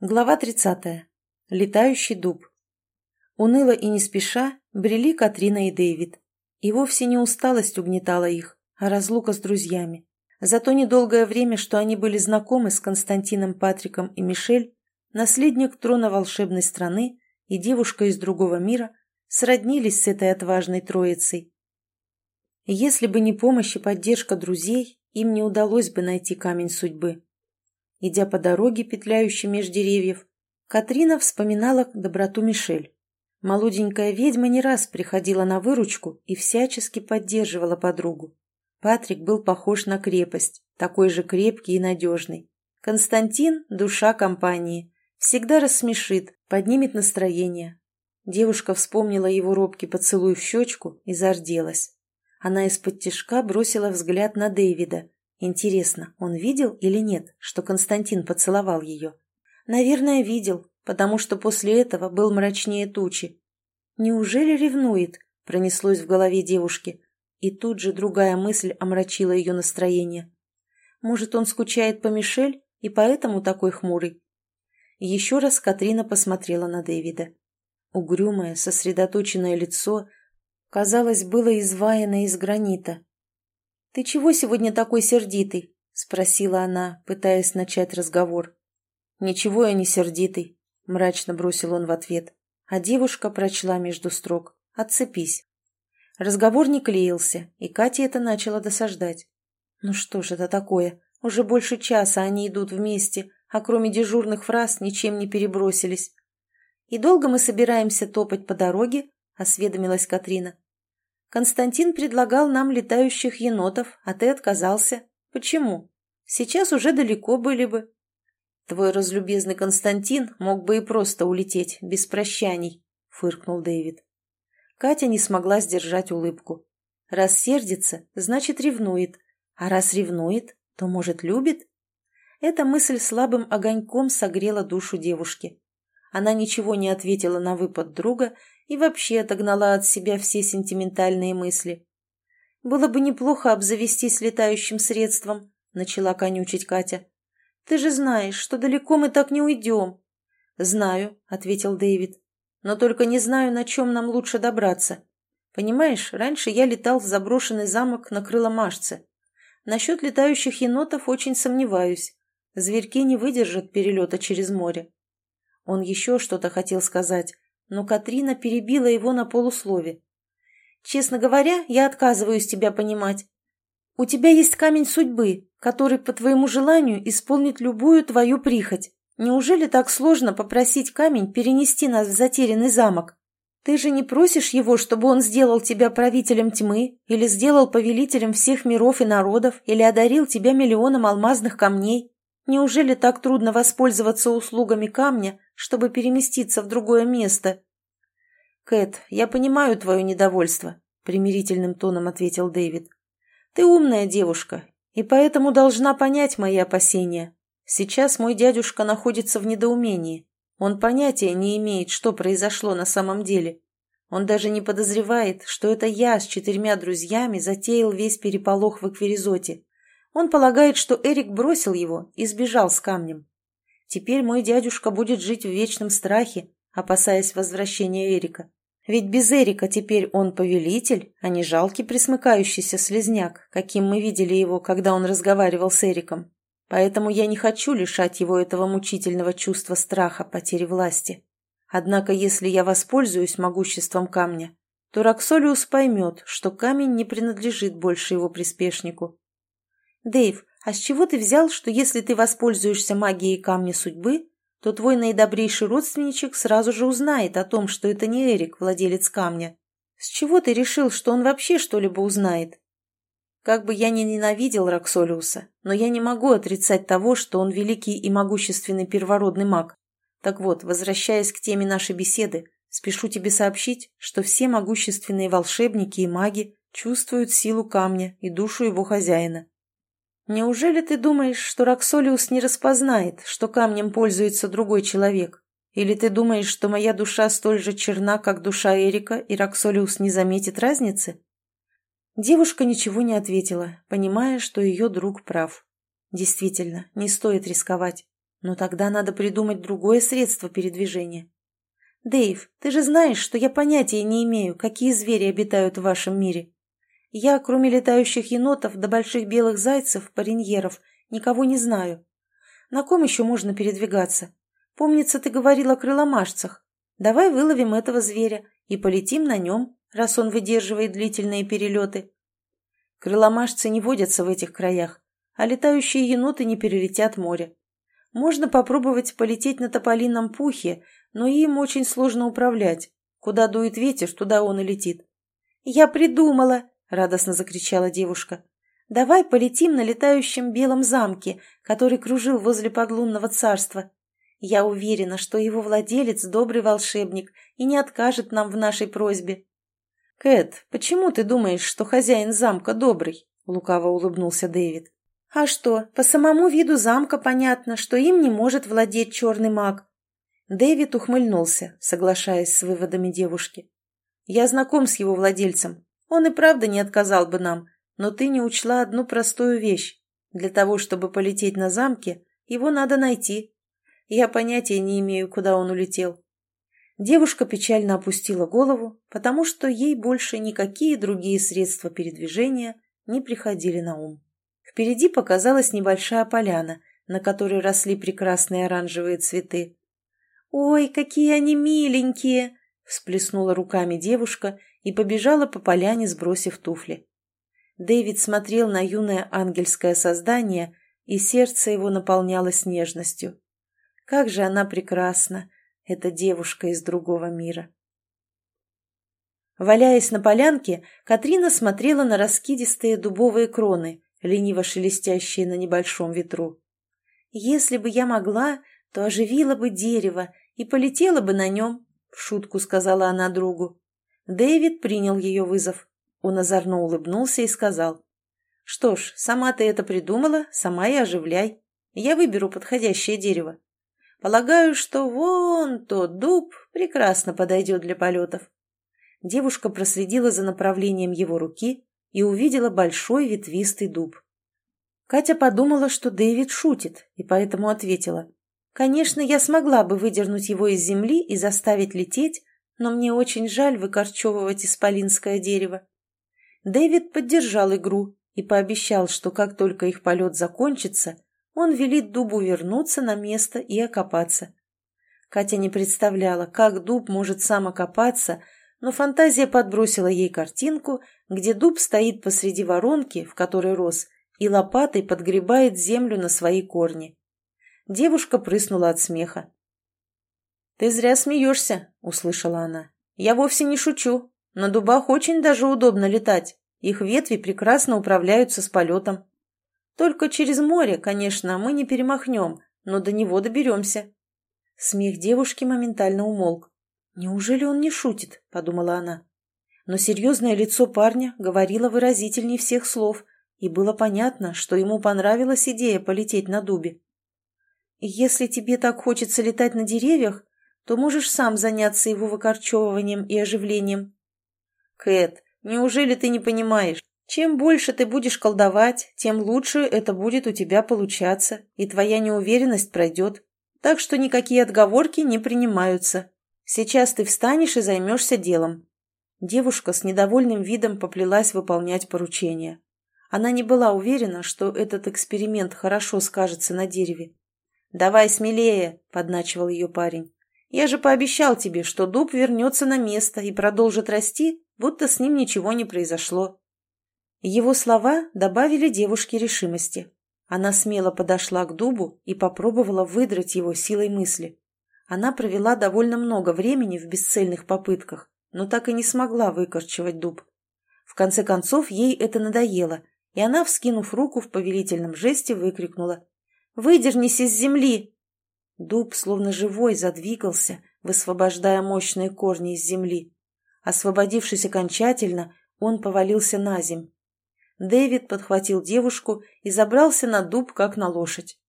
Глава 30. Летающий дуб. Уныло и не спеша брели Катрина и Дэвид. И вовсе не усталость угнетала их, а разлука с друзьями. За то недолгое время, что они были знакомы с Константином Патриком и Мишель, наследник трона волшебной страны и девушка из другого мира сроднились с этой отважной троицей. Если бы не помощь и поддержка друзей, им не удалось бы найти камень судьбы. Идя по дороге, петляющей меж деревьев, Катрина вспоминала доброту Мишель. Молоденькая ведьма не раз приходила на выручку и всячески поддерживала подругу. Патрик был похож на крепость, такой же крепкий и надежный. Константин – душа компании. Всегда рассмешит, поднимет настроение. Девушка вспомнила его робкий поцелуй в щечку и зарделась. Она из-под тишка бросила взгляд на Дэвида, Интересно, он видел или нет, что Константин поцеловал ее? Наверное, видел, потому что после этого был мрачнее тучи. Неужели ревнует? Пронеслось в голове девушки. И тут же другая мысль омрачила ее настроение. Может, он скучает по Мишель и поэтому такой хмурый? Еще раз Катрина посмотрела на Дэвида. Угрюмое, сосредоточенное лицо, казалось, было изваяно из гранита, «Ты чего сегодня такой сердитый?» — спросила она, пытаясь начать разговор. «Ничего я не сердитый», — мрачно бросил он в ответ. А девушка прочла между строк. «Отцепись». Разговор не клеился, и Кате это начало досаждать. «Ну что ж это такое? Уже больше часа они идут вместе, а кроме дежурных фраз ничем не перебросились». «И долго мы собираемся топать по дороге?» — осведомилась Катрина. Константин предлагал нам летающих енотов, а ты отказался. Почему? Сейчас уже далеко были бы. Твой разлюбезный Константин мог бы и просто улететь, без прощаний, фыркнул Дэвид. Катя не смогла сдержать улыбку. Раз сердится, значит ревнует. А раз ревнует, то, может, любит? Эта мысль слабым огоньком согрела душу девушки. Она ничего не ответила на выпад друга и вообще отогнала от себя все сентиментальные мысли. «Было бы неплохо обзавестись летающим средством», — начала конючить Катя. «Ты же знаешь, что далеко мы так не уйдем». «Знаю», — ответил Дэвид. «Но только не знаю, на чем нам лучше добраться. Понимаешь, раньше я летал в заброшенный замок на крыломашце. Насчет летающих енотов очень сомневаюсь. Зверьки не выдержат перелета через море». Он еще что-то хотел сказать, но Катрина перебила его на полуслове. «Честно говоря, я отказываюсь тебя понимать. У тебя есть камень судьбы, который по твоему желанию исполнит любую твою прихоть. Неужели так сложно попросить камень перенести нас в затерянный замок? Ты же не просишь его, чтобы он сделал тебя правителем тьмы, или сделал повелителем всех миров и народов, или одарил тебя миллионом алмазных камней? Неужели так трудно воспользоваться услугами камня, чтобы переместиться в другое место?» «Кэт, я понимаю твое недовольство», — примирительным тоном ответил Дэвид. «Ты умная девушка, и поэтому должна понять мои опасения. Сейчас мой дядюшка находится в недоумении. Он понятия не имеет, что произошло на самом деле. Он даже не подозревает, что это я с четырьмя друзьями затеял весь переполох в Эквиризоте. Он полагает, что Эрик бросил его и сбежал с камнем. Теперь мой дядюшка будет жить в вечном страхе, опасаясь возвращения Эрика. Ведь без Эрика теперь он повелитель, а не жалкий присмыкающийся слезняк, каким мы видели его, когда он разговаривал с Эриком. Поэтому я не хочу лишать его этого мучительного чувства страха потери власти. Однако, если я воспользуюсь могуществом камня, то Роксолиус поймет, что камень не принадлежит больше его приспешнику, «Дэйв, а с чего ты взял, что если ты воспользуешься магией камня судьбы, то твой наидобрейший родственничек сразу же узнает о том, что это не Эрик, владелец камня? С чего ты решил, что он вообще что-либо узнает?» Как бы я ни ненавидел Роксолиуса, но я не могу отрицать того, что он великий и могущественный первородный маг. Так вот, возвращаясь к теме нашей беседы, спешу тебе сообщить, что все могущественные волшебники и маги чувствуют силу камня и душу его хозяина. Неужели ты думаешь, что Роксолиус не распознает, что камнем пользуется другой человек? Или ты думаешь, что моя душа столь же черна, как душа Эрика, и Роксолиус не заметит разницы?» Девушка ничего не ответила, понимая, что ее друг прав. Действительно, не стоит рисковать. Но тогда надо придумать другое средство передвижения. «Дэйв, ты же знаешь, что я понятия не имею, какие звери обитают в вашем мире. Я, кроме летающих енотов до да больших белых зайцев, пареньеров, никого не знаю. На ком еще можно передвигаться? Помнится, ты говорил о крыломашцах. Давай выловим этого зверя и полетим на нем, раз он выдерживает длительные перелеты. Крыломашцы не водятся в этих краях, а летающие еноты не перелетят море. Можно попробовать полететь на тополином пухе, но им очень сложно управлять. Куда дует ветер, туда он и летит. «Я придумала!» — радостно закричала девушка. «Давай полетим на летающем белом замке, который кружил возле подлунного царства. Я уверена, что его владелец — добрый волшебник и не откажет нам в нашей просьбе». «Кэт, почему ты думаешь, что хозяин замка добрый?» — лукаво улыбнулся Дэвид. «А что, по самому виду замка понятно, что им не может владеть черный маг». Дэвид ухмыльнулся, соглашаясь с выводами девушки. «Я знаком с его владельцем. Он и правда не отказал бы нам, но ты не учла одну простую вещь. Для того, чтобы полететь на замке, его надо найти. Я понятия не имею, куда он улетел». Девушка печально опустила голову, потому что ей больше никакие другие средства передвижения не приходили на ум. Впереди показалась небольшая поляна, на которой росли прекрасные оранжевые цветы. «Ой, какие они миленькие!» – всплеснула руками девушка и побежала по поляне, сбросив туфли. Дэвид смотрел на юное ангельское создание, и сердце его наполнялось нежностью. Как же она прекрасна, эта девушка из другого мира! Валяясь на полянке, Катрина смотрела на раскидистые дубовые кроны, лениво шелестящие на небольшом ветру. «Если бы я могла, то оживила бы дерево и полетела бы на нем», — в шутку сказала она другу. Дэвид принял ее вызов. Он озорно улыбнулся и сказал. «Что ж, сама ты это придумала, сама и оживляй. Я выберу подходящее дерево. Полагаю, что вон тот дуб прекрасно подойдет для полетов». Девушка проследила за направлением его руки и увидела большой ветвистый дуб. Катя подумала, что Дэвид шутит, и поэтому ответила. «Конечно, я смогла бы выдернуть его из земли и заставить лететь, но мне очень жаль выкорчевывать исполинское дерево». Дэвид поддержал игру и пообещал, что как только их полет закончится, он велит дубу вернуться на место и окопаться. Катя не представляла, как дуб может сам окопаться, но фантазия подбросила ей картинку, где дуб стоит посреди воронки, в которой рос, и лопатой подгребает землю на свои корни. Девушка прыснула от смеха. «Ты зря смеешься», — услышала она. «Я вовсе не шучу. На дубах очень даже удобно летать. Их ветви прекрасно управляются с полетом. Только через море, конечно, мы не перемахнем, но до него доберемся». Смех девушки моментально умолк. «Неужели он не шутит?» – подумала она. Но серьезное лицо парня говорило выразительней всех слов, и было понятно, что ему понравилась идея полететь на дубе. «Если тебе так хочется летать на деревьях, то можешь сам заняться его выкорчевыванием и оживлением». «Кэт, неужели ты не понимаешь? Чем больше ты будешь колдовать, тем лучше это будет у тебя получаться, и твоя неуверенность пройдет. Так что никакие отговорки не принимаются. Сейчас ты встанешь и займешься делом». Девушка с недовольным видом поплелась выполнять поручение. Она не была уверена, что этот эксперимент хорошо скажется на дереве. «Давай смелее», — подначивал ее парень. «Я же пообещал тебе, что дуб вернется на место и продолжит расти, будто с ним ничего не произошло». Его слова добавили девушке решимости. Она смело подошла к дубу и попробовала выдрать его силой мысли. Она провела довольно много времени в бесцельных попытках, но так и не смогла выкорчевать дуб. В конце концов, ей это надоело, и она, вскинув руку в повелительном жесте, выкрикнула «Выдернись из земли!» Дуб, словно живой, задвигался, высвобождая мощные корни из земли. Освободившись окончательно, он повалился на земь. Дэвид подхватил девушку и забрался на дуб, как на лошадь.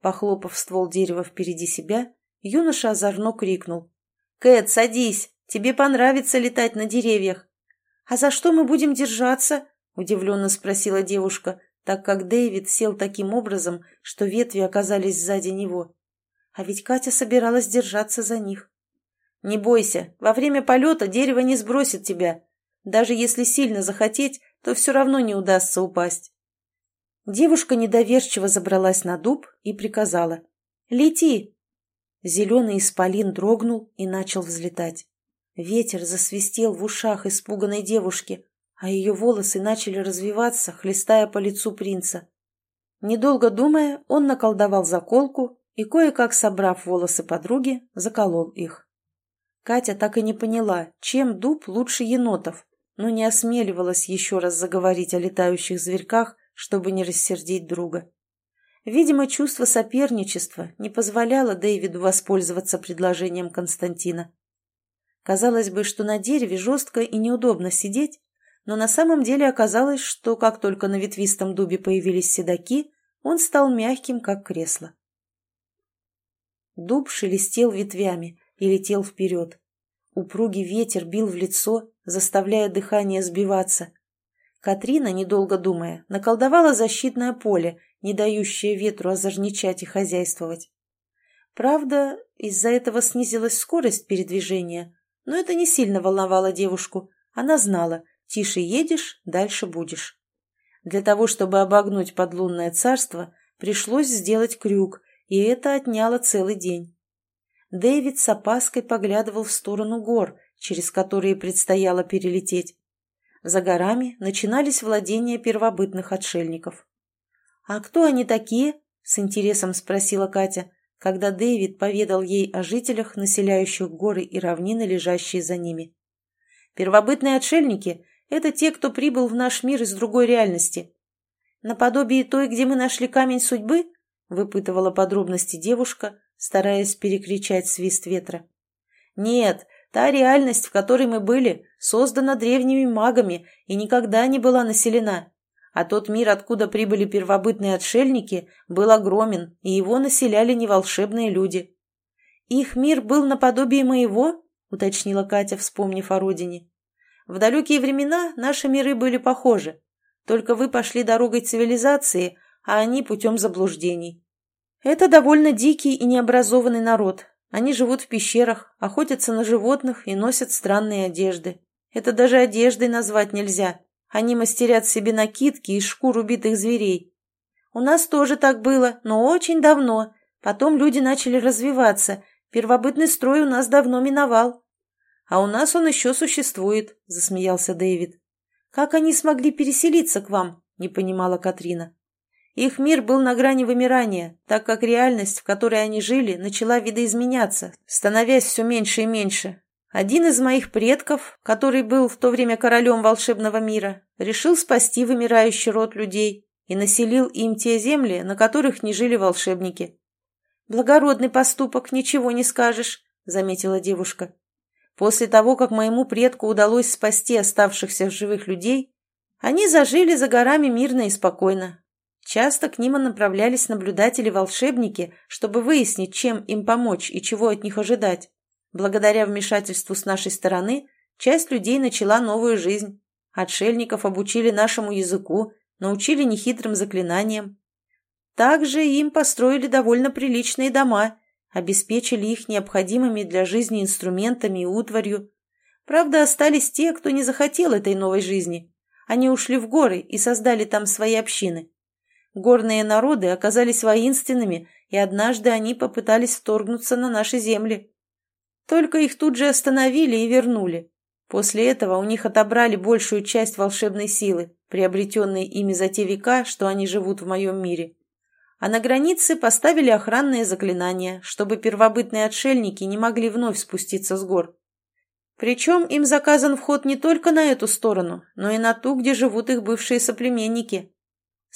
Похлопав ствол дерева впереди себя, Юноша озорно крикнул. «Кэт, садись! Тебе понравится летать на деревьях!» «А за что мы будем держаться?» – удивленно спросила девушка, так как Дэвид сел таким образом, что ветви оказались сзади него. А ведь Катя собиралась держаться за них. «Не бойся, во время полета дерево не сбросит тебя. Даже если сильно захотеть, то все равно не удастся упасть». Девушка недоверчиво забралась на дуб и приказала. «Лети!» Зеленый исполин дрогнул и начал взлетать. Ветер засвистел в ушах испуганной девушки, а ее волосы начали развиваться, хлестая по лицу принца. Недолго думая, он наколдовал заколку и, кое-как собрав волосы подруги, заколол их. Катя так и не поняла, чем дуб лучше енотов, но не осмеливалась еще раз заговорить о летающих зверьках, чтобы не рассердить друга. Видимо, чувство соперничества не позволяло Дэвиду воспользоваться предложением Константина. Казалось бы, что на дереве жестко и неудобно сидеть, но на самом деле оказалось, что как только на ветвистом дубе появились седаки, он стал мягким, как кресло. Дуб шелестел ветвями и летел вперед. Упругий ветер бил в лицо, заставляя дыхание сбиваться. Катрина, недолго думая, наколдовала защитное поле, не дающее ветру озорничать и хозяйствовать. Правда, из-за этого снизилась скорость передвижения, но это не сильно волновало девушку. Она знала, Тише едешь, дальше будешь. Для того, чтобы обогнуть подлунное царство, пришлось сделать крюк, и это отняло целый день. Дэвид с опаской поглядывал в сторону гор, через которые предстояло перелететь. За горами начинались владения первобытных отшельников. «А кто они такие?» – с интересом спросила Катя, когда Дэвид поведал ей о жителях, населяющих горы и равнины, лежащие за ними. Первобытные отшельники это те, кто прибыл в наш мир из другой реальности. Наподобие той, где мы нашли камень судьбы, выпытывала подробности девушка, стараясь перекричать свист ветра. Нет, та реальность, в которой мы были, создана древними магами и никогда не была населена. А тот мир, откуда прибыли первобытные отшельники, был огромен, и его населяли не волшебные люди. «Их мир был наподобие моего?» — уточнила Катя, вспомнив о родине. В далекие времена наши миры были похожи, только вы пошли дорогой цивилизации, а они путем заблуждений. Это довольно дикий и необразованный народ. Они живут в пещерах, охотятся на животных и носят странные одежды. Это даже одеждой назвать нельзя. Они мастерят себе накидки из шкур убитых зверей. У нас тоже так было, но очень давно. Потом люди начали развиваться. Первобытный строй у нас давно миновал. «А у нас он еще существует», — засмеялся Дэвид. «Как они смогли переселиться к вам?» — не понимала Катрина. Их мир был на грани вымирания, так как реальность, в которой они жили, начала видоизменяться, становясь все меньше и меньше. Один из моих предков, который был в то время королем волшебного мира, решил спасти вымирающий род людей и населил им те земли, на которых не жили волшебники. «Благородный поступок, ничего не скажешь», — заметила девушка. После того, как моему предку удалось спасти оставшихся в живых людей, они зажили за горами мирно и спокойно. Часто к ним направлялись наблюдатели-волшебники, чтобы выяснить, чем им помочь и чего от них ожидать. Благодаря вмешательству с нашей стороны, часть людей начала новую жизнь. Отшельников обучили нашему языку, научили нехитрым заклинаниям. Также им построили довольно приличные дома обеспечили их необходимыми для жизни инструментами и утварью. Правда, остались те, кто не захотел этой новой жизни. Они ушли в горы и создали там свои общины. Горные народы оказались воинственными, и однажды они попытались вторгнуться на наши земли. Только их тут же остановили и вернули. После этого у них отобрали большую часть волшебной силы, приобретенной ими за те века, что они живут в моем мире а на границе поставили охранные заклинания, чтобы первобытные отшельники не могли вновь спуститься с гор. Причем им заказан вход не только на эту сторону, но и на ту, где живут их бывшие соплеменники.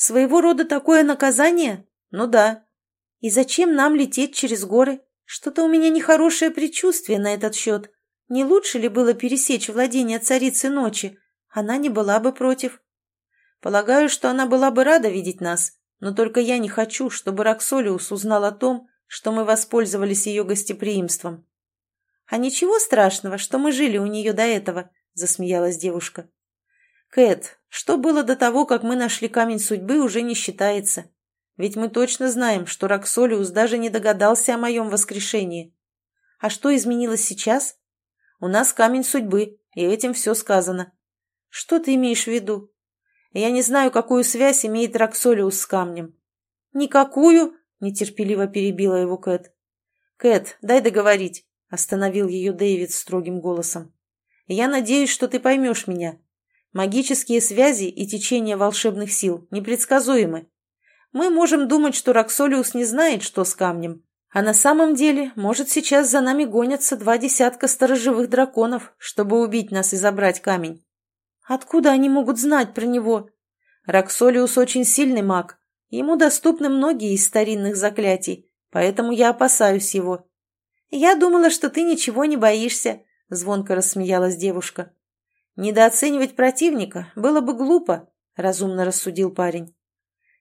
Своего рода такое наказание? Ну да. И зачем нам лететь через горы? Что-то у меня нехорошее предчувствие на этот счет. Не лучше ли было пересечь владение царицы ночи? Она не была бы против. Полагаю, что она была бы рада видеть нас, но только я не хочу, чтобы Роксолиус узнал о том, что мы воспользовались ее гостеприимством. «А ничего страшного, что мы жили у нее до этого», — засмеялась девушка. «Кэт, что было до того, как мы нашли камень судьбы, уже не считается. Ведь мы точно знаем, что Роксолиус даже не догадался о моем воскрешении. А что изменилось сейчас? У нас камень судьбы, и этим все сказано. Что ты имеешь в виду? Я не знаю, какую связь имеет Роксолиус с камнем. Никакую, нетерпеливо перебила его Кэт. Кэт, дай договорить, остановил ее Дэвид строгим голосом. Я надеюсь, что ты поймешь меня. Магические связи и течение волшебных сил непредсказуемы. Мы можем думать, что Роксолиус не знает, что с камнем, а на самом деле, может, сейчас за нами гонятся два десятка сторожевых драконов, чтобы убить нас и забрать камень. Откуда они могут знать про него? Роксолиус очень сильный маг. Ему доступны многие из старинных заклятий, поэтому я опасаюсь его. Я думала, что ты ничего не боишься, звонко рассмеялась девушка. Недооценивать противника было бы глупо, разумно рассудил парень.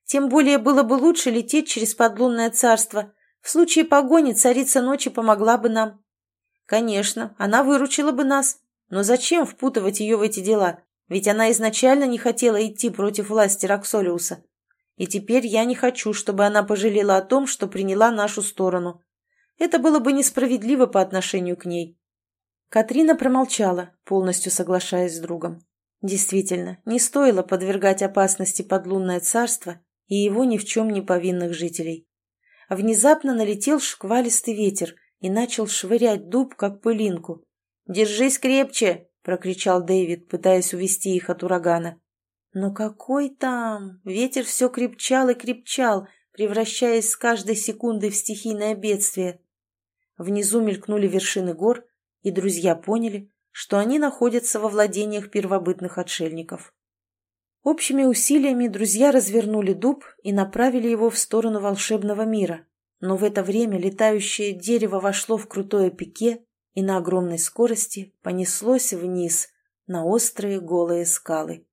Тем более было бы лучше лететь через подлунное царство, в случае погони царица ночи помогла бы нам. Конечно, она выручила бы нас. Но зачем впутывать ее в эти дела? Ведь она изначально не хотела идти против власти Роксолиуса. И теперь я не хочу, чтобы она пожалела о том, что приняла нашу сторону. Это было бы несправедливо по отношению к ней. Катрина промолчала, полностью соглашаясь с другом. Действительно, не стоило подвергать опасности подлунное царство и его ни в чем не повинных жителей. Внезапно налетел шквалистый ветер и начал швырять дуб, как пылинку. «Держись крепче!» — прокричал Дэвид, пытаясь увести их от урагана. Но какой там? Ветер все крепчал и крепчал, превращаясь с каждой секундой в стихийное бедствие. Внизу мелькнули вершины гор, и друзья поняли, что они находятся во владениях первобытных отшельников. Общими усилиями друзья развернули дуб и направили его в сторону волшебного мира. Но в это время летающее дерево вошло в крутое пике и на огромной скорости понеслось вниз на острые голые скалы.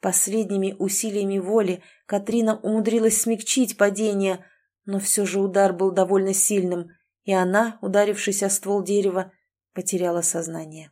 Последними усилиями воли Катрина умудрилась смягчить падение, но все же удар был довольно сильным, и она, ударившись о ствол дерева, потеряла сознание.